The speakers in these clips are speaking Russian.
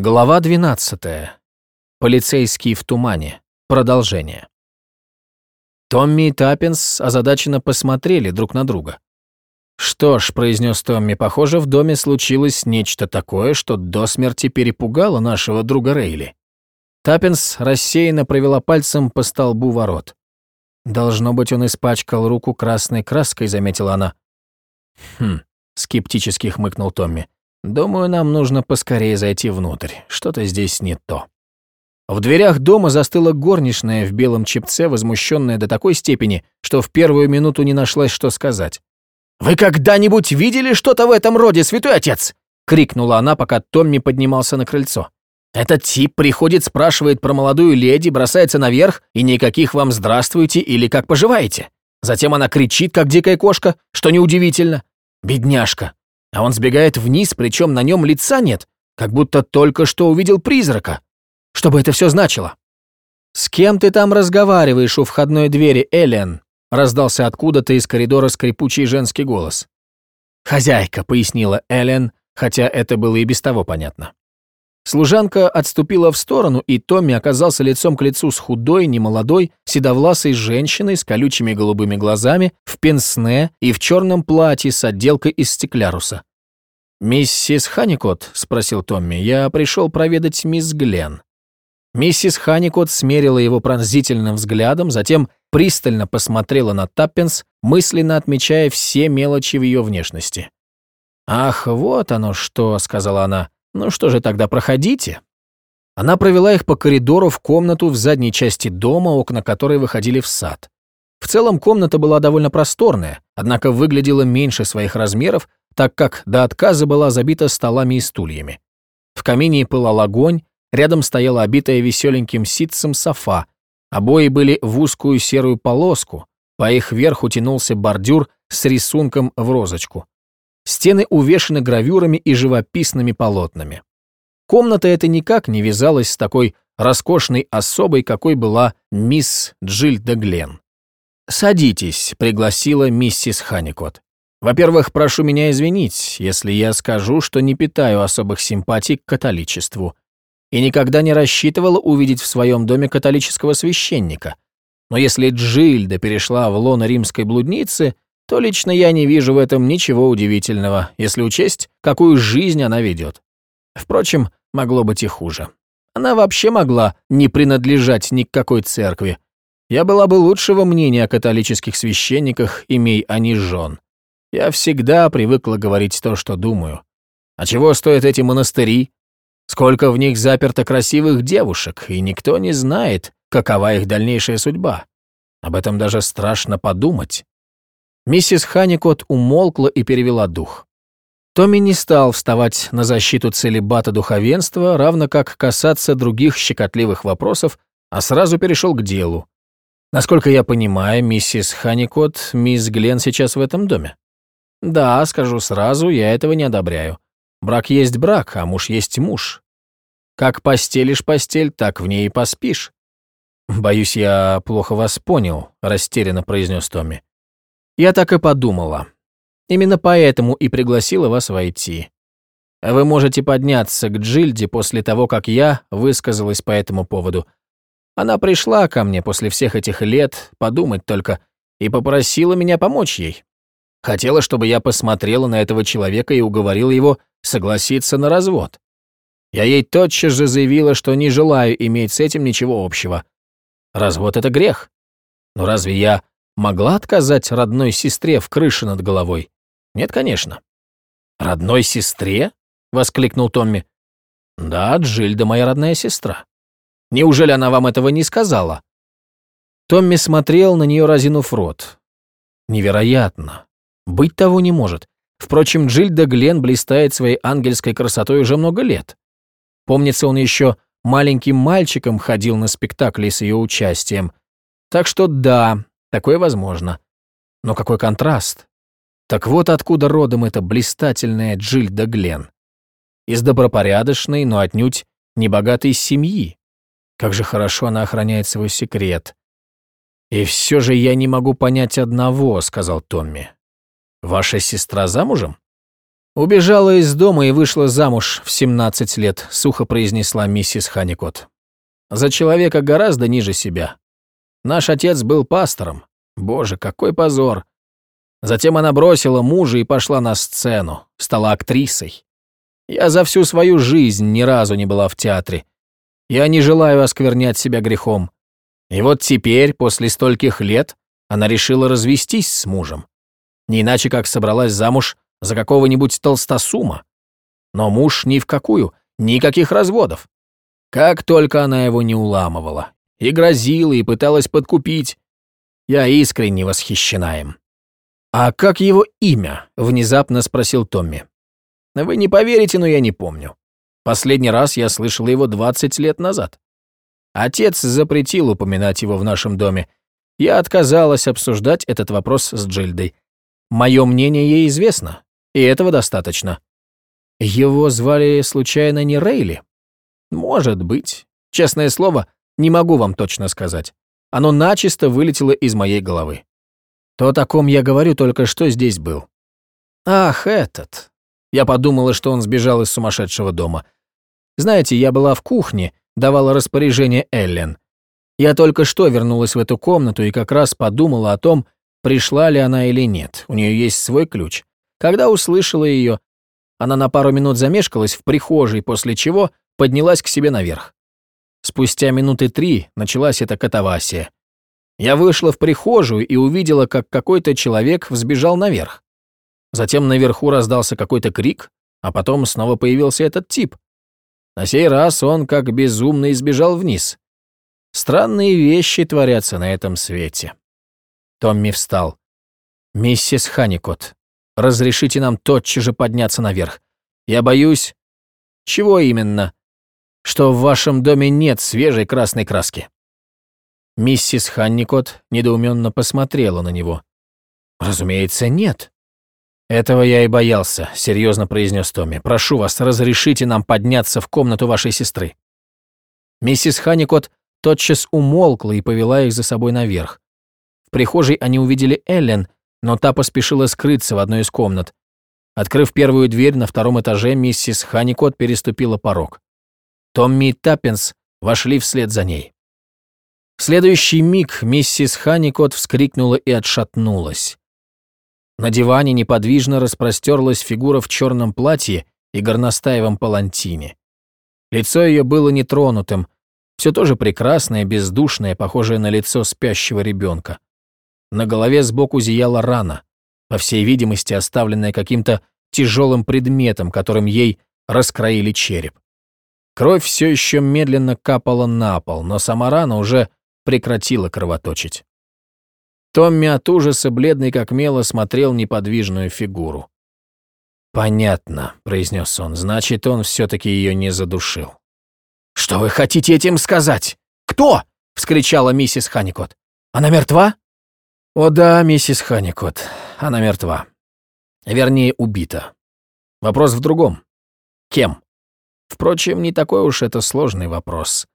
Глава 12. Полицейский в тумане. Продолжение. Томми и Таппинс озадаченно посмотрели друг на друга. «Что ж», — произнес Томми, — «похоже, в доме случилось нечто такое, что до смерти перепугало нашего друга Рейли». Таппинс рассеянно провела пальцем по столбу ворот. «Должно быть, он испачкал руку красной краской», — заметила она. «Хм», — скептически хмыкнул Томми. Думаю, нам нужно поскорее зайти внутрь. Что-то здесь не то. В дверях дома застыла горничная в белом чепце, возмущенная до такой степени, что в первую минуту не нашлась, что сказать. «Вы когда-нибудь видели что-то в этом роде, святой отец?» — крикнула она, пока Томми поднимался на крыльцо. «Этот тип приходит, спрашивает про молодую леди, бросается наверх, и никаких вам «здравствуйте» или «как поживаете». Затем она кричит, как дикая кошка, что неудивительно. Бедняжка, а он сбегает вниз, причем на нем лица нет, как будто только что увидел призрака. Что бы это все значило? «С кем ты там разговариваешь у входной двери, Эллен?» раздался откуда-то из коридора скрипучий женский голос. «Хозяйка», — пояснила Эллен, хотя это было и без того понятно. Служанка отступила в сторону, и Томми оказался лицом к лицу с худой, немолодой, седовласой женщиной с колючими голубыми глазами, в пенсне и в черном платье с отделкой из стекляруса. «Миссис Ханикот?» — спросил Томми. «Я пришел проведать мисс Глен». Миссис Ханикот смерила его пронзительным взглядом, затем пристально посмотрела на Таппенс, мысленно отмечая все мелочи в ее внешности. «Ах, вот оно что», — сказала она. «Ну что же тогда, проходите». Она провела их по коридору в комнату в задней части дома, окна которой выходили в сад. В целом комната была довольно просторная, однако выглядела меньше своих размеров, так как до отказа была забита столами и стульями. В камине пылал огонь, рядом стояла обитая веселеньким ситцем софа, обои были в узкую серую полоску, по их верху тянулся бордюр с рисунком в розочку. Стены увешаны гравюрами и живописными полотнами. Комната эта никак не вязалась с такой роскошной особой, какой была мисс Джильда Глен. «Садитесь», — пригласила миссис Ханикот. «Во-первых, прошу меня извинить, если я скажу, что не питаю особых симпатий к католичеству и никогда не рассчитывала увидеть в своем доме католического священника. Но если Джильда перешла в лоно римской блудницы, то лично я не вижу в этом ничего удивительного, если учесть, какую жизнь она ведет. Впрочем, могло быть и хуже. Она вообще могла не принадлежать ни к какой церкви. Я была бы лучшего мнения о католических священниках, имей они жен. Я всегда привыкла говорить то, что думаю. А чего стоят эти монастыри? Сколько в них заперто красивых девушек, и никто не знает, какова их дальнейшая судьба. Об этом даже страшно подумать. Миссис Ханикот умолкла и перевела дух. Томми не стал вставать на защиту целебата духовенства, равно как касаться других щекотливых вопросов, а сразу перешел к делу. Насколько я понимаю, миссис Ханикот, мисс Глен сейчас в этом доме? Да, скажу сразу, я этого не одобряю. Брак есть брак, а муж есть муж. Как постелишь постель, так в ней и поспишь. Боюсь, я плохо вас понял, растерянно произнес Томми. Я так и подумала. Именно поэтому и пригласила вас войти. Вы можете подняться к Джильде после того, как я высказалась по этому поводу. Она пришла ко мне после всех этих лет, подумать только, и попросила меня помочь ей. Хотела, чтобы я посмотрела на этого человека и уговорила его согласиться на развод. Я ей тотчас же заявила, что не желаю иметь с этим ничего общего. Развод — это грех. Но разве я могла отказать родной сестре в крыше над головой? Нет, конечно. «Родной сестре?» — воскликнул Томми. «Да, Джильда моя родная сестра. Неужели она вам этого не сказала?» Томми смотрел на нее, разинув рот. «Невероятно. Быть того не может. Впрочем, Джильда Глен блистает своей ангельской красотой уже много лет. Помнится, он еще маленьким мальчиком ходил на спектакли с ее участием. Так что да, Такое возможно. Но какой контраст. Так вот откуда родом эта блистательная Джильда Глен. Из добропорядочной, но отнюдь небогатой семьи. Как же хорошо она охраняет свой секрет. «И все же я не могу понять одного», — сказал Томми. «Ваша сестра замужем?» «Убежала из дома и вышла замуж в 17 лет», — сухо произнесла миссис Ханикот. «За человека гораздо ниже себя. Наш отец был пастором. Боже, какой позор. Затем она бросила мужа и пошла на сцену, стала актрисой. Я за всю свою жизнь ни разу не была в театре. Я не желаю осквернять себя грехом. И вот теперь, после стольких лет, она решила развестись с мужем. Не иначе, как собралась замуж за какого-нибудь толстосума. Но муж ни в какую, никаких разводов. Как только она его не уламывала, и грозила, и пыталась подкупить, я искренне восхищена им. «А как его имя?» — внезапно спросил Томми. «Вы не поверите, но я не помню. Последний раз я слышал его 20 лет назад. Отец запретил упоминать его в нашем доме. Я отказалась обсуждать этот вопрос с Джильдой. Мое мнение ей известно, и этого достаточно. Его звали случайно не Рейли? Может быть. Честное слово, не могу вам точно сказать. Оно начисто вылетело из моей головы. То, о ком я говорю, только что здесь был. Ах, этот. Я подумала, что он сбежал из сумасшедшего дома. Знаете, я была в кухне, давала распоряжение Эллен. Я только что вернулась в эту комнату и как раз подумала о том, пришла ли она или нет. У нее есть свой ключ. Когда услышала ее, она на пару минут замешкалась в прихожей, после чего поднялась к себе наверх. Спустя минуты три началась эта катавасия. Я вышла в прихожую и увидела, как какой-то человек взбежал наверх. Затем наверху раздался какой-то крик, а потом снова появился этот тип. На сей раз он как безумно избежал вниз. Странные вещи творятся на этом свете. Томми встал. «Миссис Ханикот, разрешите нам тотчас же подняться наверх. Я боюсь...» «Чего именно?» «Что в вашем доме нет свежей красной краски». Миссис Ханникот недоуменно посмотрела на него. «Разумеется, нет». «Этого я и боялся», — серьезно произнес Томми. «Прошу вас, разрешите нам подняться в комнату вашей сестры». Миссис Ханникот тотчас умолкла и повела их за собой наверх. В прихожей они увидели Эллен, но та поспешила скрыться в одной из комнат. Открыв первую дверь на втором этаже, миссис Ханикот переступила порог. Томми и Таппинс вошли вслед за ней. В следующий миг миссис Ханикот вскрикнула и отшатнулась. На диване неподвижно распростерлась фигура в черном платье и горностаевом палантине. Лицо ее было нетронутым, все тоже прекрасное, бездушное, похожее на лицо спящего ребенка. На голове сбоку зияла рана, по всей видимости оставленная каким-то тяжелым предметом, которым ей раскроили череп. Кровь все еще медленно капала на пол, но сама рана уже прекратила кровоточить. Томми от ужаса, бледный как мело, смотрел неподвижную фигуру. «Понятно», — произнес он, — «значит, он все-таки ее не задушил». «Что вы хотите этим сказать? Кто?» — вскричала миссис Ханикот. «Она мертва?» «О да, миссис Ханикот, она мертва. Вернее, убита. Вопрос в другом. Кем? Впрочем, не такой уж это сложный вопрос.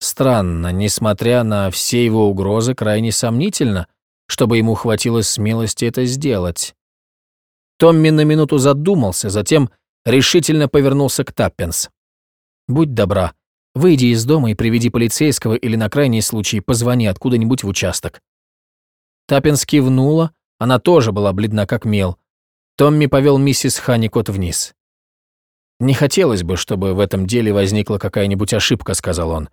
Странно, несмотря на все его угрозы, крайне сомнительно, чтобы ему хватило смелости это сделать. Томми на минуту задумался, затем решительно повернулся к Таппенс. «Будь добра, выйди из дома и приведи полицейского или на крайний случай позвони откуда-нибудь в участок. Таппинс кивнула, она тоже была бледна как мел. Томми повел миссис Ханикот вниз. «Не хотелось бы, чтобы в этом деле возникла какая-нибудь ошибка», — сказал он.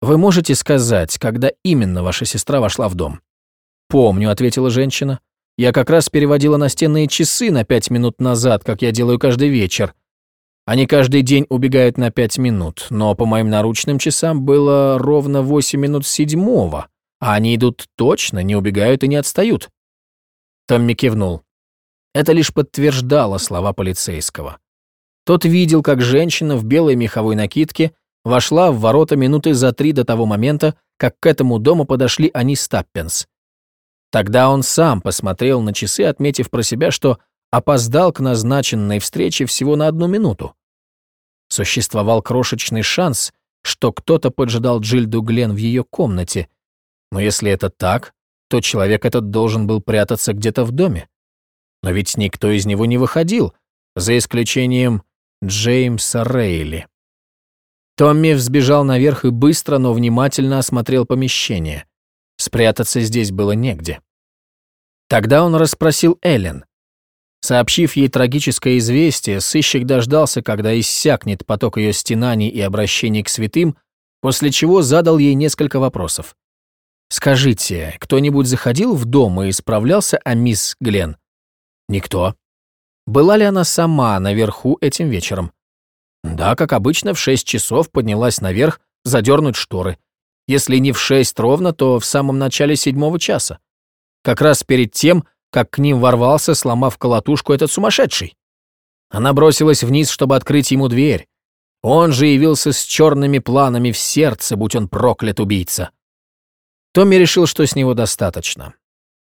«Вы можете сказать, когда именно ваша сестра вошла в дом?» «Помню», — ответила женщина. «Я как раз переводила настенные часы на пять минут назад, как я делаю каждый вечер. Они каждый день убегают на пять минут, но по моим наручным часам было ровно восемь минут седьмого. А они идут точно, не убегают и не отстают. Томми кивнул. Это лишь подтверждало слова полицейского. Тот видел, как женщина в белой меховой накидке вошла в ворота минуты за три до того момента, как к этому дому подошли они с Таппенс. Тогда он сам посмотрел на часы, отметив про себя, что опоздал к назначенной встрече всего на одну минуту. Существовал крошечный шанс, что кто-то поджидал Джильду Глен в ее комнате, но если это так, то человек этот должен был прятаться где-то в доме. Но ведь никто из него не выходил. за исключением Джеймса Рейли. Томми взбежал наверх и быстро, но внимательно осмотрел помещение. Спрятаться здесь было негде. Тогда он расспросил Эллен. Сообщив ей трагическое известие, сыщик дождался, когда иссякнет поток ее стенаний и обращений к святым, после чего задал ей несколько вопросов. «Скажите, кто-нибудь заходил в дом и справлялся о мисс Глен?» «Никто». «Была ли она сама наверху этим вечером?» «Да, как обычно, в шесть часов поднялась наверх задернуть шторы. Если не в шесть ровно, то в самом начале седьмого часа. Как раз перед тем, как к ним ворвался, сломав колотушку этот сумасшедший. Она бросилась вниз, чтобы открыть ему дверь. Он же явился с черными планами в сердце, будь он проклят убийца. Томми решил, что с него достаточно.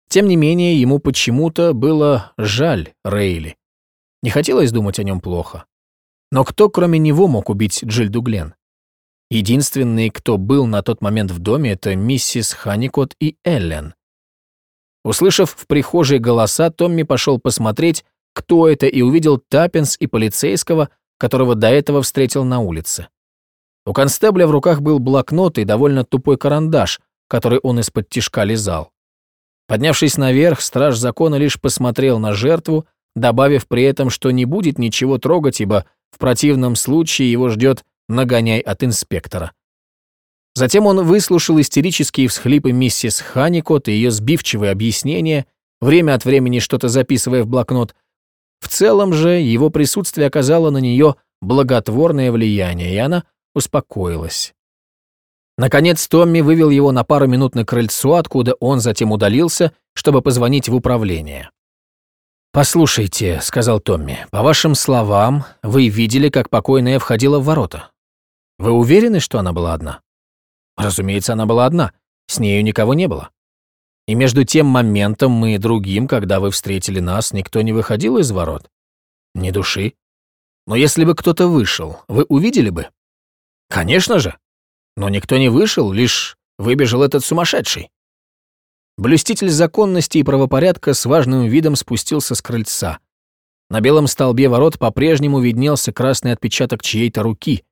Тем не менее, ему почему-то было жаль Рейли. Не хотелось думать о нем плохо. Но кто, кроме него, мог убить Джильду Глен? Единственный, кто был на тот момент в доме, это миссис Ханикот и Эллен. Услышав в прихожей голоса, Томми пошел посмотреть, кто это, и увидел Таппинс и полицейского, которого до этого встретил на улице. У констебля в руках был блокнот и довольно тупой карандаш, который он из-под тишка лизал. Поднявшись наверх, страж закона лишь посмотрел на жертву, добавив при этом, что не будет ничего трогать, ибо в противном случае его ждет нагоняй от инспектора. Затем он выслушал истерические всхлипы миссис Ханикот и ее сбивчивые объяснения, время от времени что-то записывая в блокнот. В целом же его присутствие оказало на нее благотворное влияние, и она успокоилась. Наконец Томми вывел его на пару минут на крыльцо, откуда он затем удалился, чтобы позвонить в управление. «Послушайте», — сказал Томми, — «по вашим словам, вы видели, как покойная входила в ворота. Вы уверены, что она была одна?» Разумеется, она была одна, с нею никого не было. И между тем моментом и другим, когда вы встретили нас, никто не выходил из ворот? Ни души. Но если бы кто-то вышел, вы увидели бы? Конечно же. Но никто не вышел, лишь выбежал этот сумасшедший. Блюститель законности и правопорядка с важным видом спустился с крыльца. На белом столбе ворот по-прежнему виднелся красный отпечаток чьей-то руки.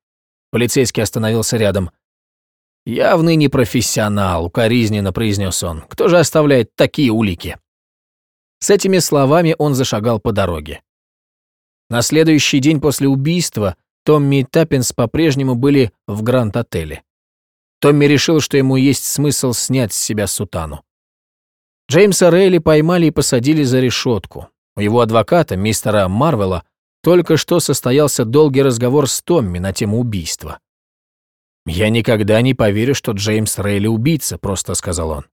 Полицейский остановился рядом. «Явный непрофессионал», — укоризненно произнес он. «Кто же оставляет такие улики?» С этими словами он зашагал по дороге. На следующий день после убийства Томми и Таппинс по-прежнему были в Гранд-отеле. Томми решил, что ему есть смысл снять с себя сутану. Джеймса Рейли поймали и посадили за решетку. У его адвоката, мистера Марвела, только что состоялся долгий разговор с Томми на тему убийства. «Я никогда не поверю, что Джеймс Рейли убийца», — просто сказал он.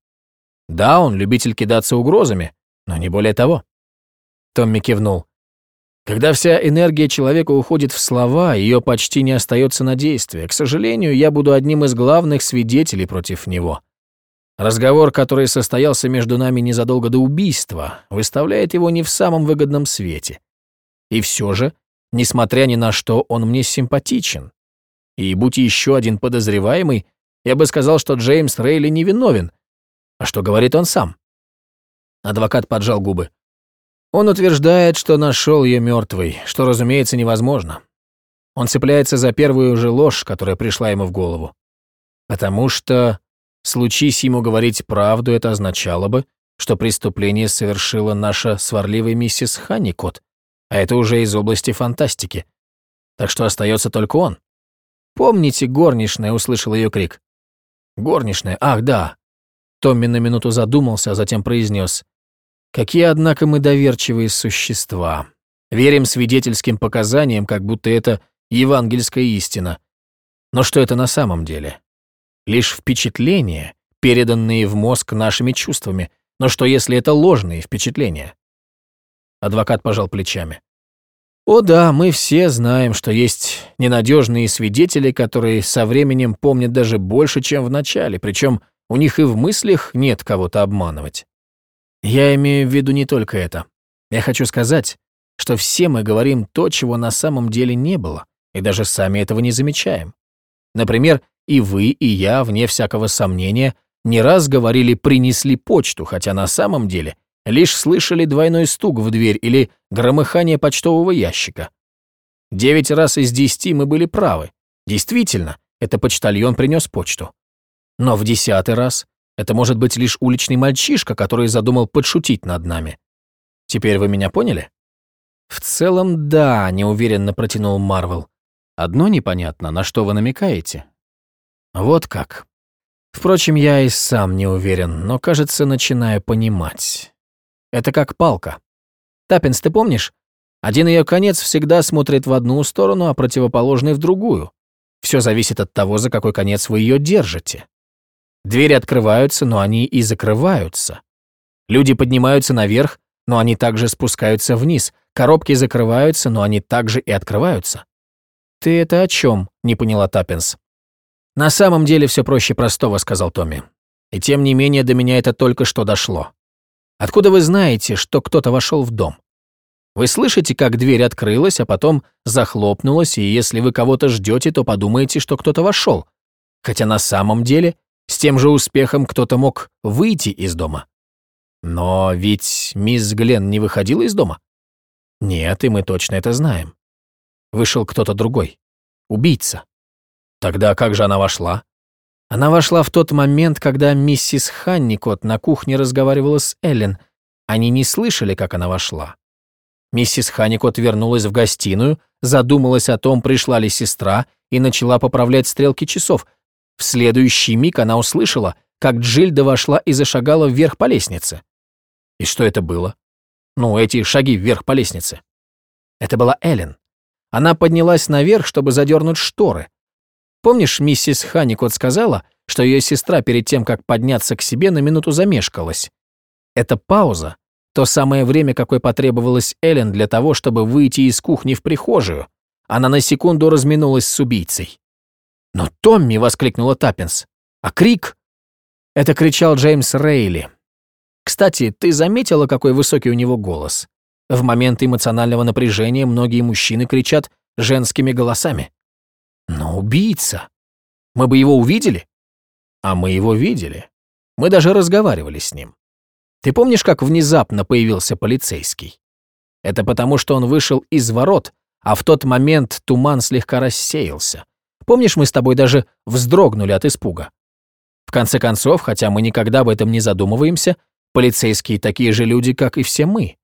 «Да, он любитель кидаться угрозами, но не более того». Томми кивнул. Когда вся энергия человека уходит в слова, ее почти не остается на действие. К сожалению, я буду одним из главных свидетелей против него. Разговор, который состоялся между нами незадолго до убийства, выставляет его не в самом выгодном свете. И все же, несмотря ни на что, он мне симпатичен. И будь еще один подозреваемый, я бы сказал, что Джеймс Рейли невиновен. А что говорит он сам? Адвокат поджал губы. Он утверждает, что нашел ее мертвой, что, разумеется, невозможно. Он цепляется за первую же ложь, которая пришла ему в голову. Потому что, случись ему говорить правду, это означало бы, что преступление совершила наша сварливая миссис Ханникот, а это уже из области фантастики. Так что остается только он. «Помните, горничная!» — услышал ее крик. «Горничная! Ах, да!» Томми на минуту задумался, а затем произнес. «Какие, однако, мы доверчивые существа. Верим свидетельским показаниям, как будто это евангельская истина. Но что это на самом деле? Лишь впечатления, переданные в мозг нашими чувствами. Но что, если это ложные впечатления?» Адвокат пожал плечами. О да, мы все знаем, что есть ненадежные свидетели, которые со временем помнят даже больше, чем в начале, причем у них и в мыслях нет кого-то обманывать. Я имею в виду не только это. Я хочу сказать, что все мы говорим то, чего на самом деле не было, и даже сами этого не замечаем. Например, и вы, и я, вне всякого сомнения, не раз говорили «принесли почту», хотя на самом деле лишь слышали двойной стук в дверь или громыхание почтового ящика. Девять раз из десяти мы были правы. Действительно, это почтальон принес почту. Но в десятый раз это может быть лишь уличный мальчишка, который задумал подшутить над нами. Теперь вы меня поняли? В целом, да, неуверенно протянул Марвел. Одно непонятно, на что вы намекаете. Вот как. Впрочем, я и сам не уверен, но, кажется, начинаю понимать. Это как палка. Таппинс, ты помнишь? Один ее конец всегда смотрит в одну сторону, а противоположный в другую. Все зависит от того, за какой конец вы ее держите. Двери открываются, но они и закрываются. Люди поднимаются наверх, но они также спускаются вниз. Коробки закрываются, но они также и открываются. «Ты это о чем? не поняла Таппинс. «На самом деле все проще простого», — сказал Томми. «И тем не менее до меня это только что дошло. Откуда вы знаете, что кто-то вошел в дом? Вы слышите, как дверь открылась, а потом захлопнулась, и если вы кого-то ждете, то подумаете, что кто-то вошел. Хотя на самом деле с тем же успехом кто-то мог выйти из дома. Но ведь мисс Глен не выходила из дома? Нет, и мы точно это знаем. Вышел кто-то другой. Убийца. Тогда как же она вошла? Она вошла в тот момент, когда миссис Ханникот на кухне разговаривала с Эллен. Они не слышали, как она вошла. Миссис Ханникот вернулась в гостиную, задумалась о том, пришла ли сестра, и начала поправлять стрелки часов. В следующий миг она услышала, как Джильда вошла и зашагала вверх по лестнице. И что это было? Ну, эти шаги вверх по лестнице. Это была Эллен. Она поднялась наверх, чтобы задернуть шторы. Помнишь, миссис Ханикот сказала, что ее сестра перед тем, как подняться к себе, на минуту замешкалась? Эта пауза — то самое время, какое потребовалось Эллен для того, чтобы выйти из кухни в прихожую. Она на секунду разминулась с убийцей. «Но Томми!» — воскликнула Таппинс. «А крик?» Это кричал Джеймс Рейли. Кстати, ты заметила, какой высокий у него голос? В момент эмоционального напряжения многие мужчины кричат женскими голосами. Но убийца. Мы бы его увидели? А мы его видели. Мы даже разговаривали с ним. Ты помнишь, как внезапно появился полицейский? Это потому, что он вышел из ворот, а в тот момент туман слегка рассеялся. Помнишь, мы с тобой даже вздрогнули от испуга? В конце концов, хотя мы никогда об этом не задумываемся, полицейские такие же люди, как и все мы.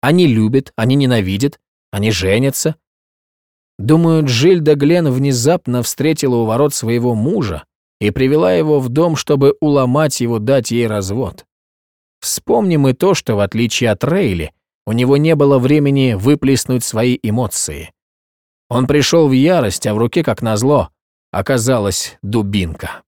Они любят, они ненавидят, они женятся, Думаю, Джильда Глен внезапно встретила у ворот своего мужа и привела его в дом, чтобы уломать его дать ей развод. Вспомним и то, что в отличие от Рейли, у него не было времени выплеснуть свои эмоции. Он пришел в ярость, а в руке, как назло, оказалась дубинка.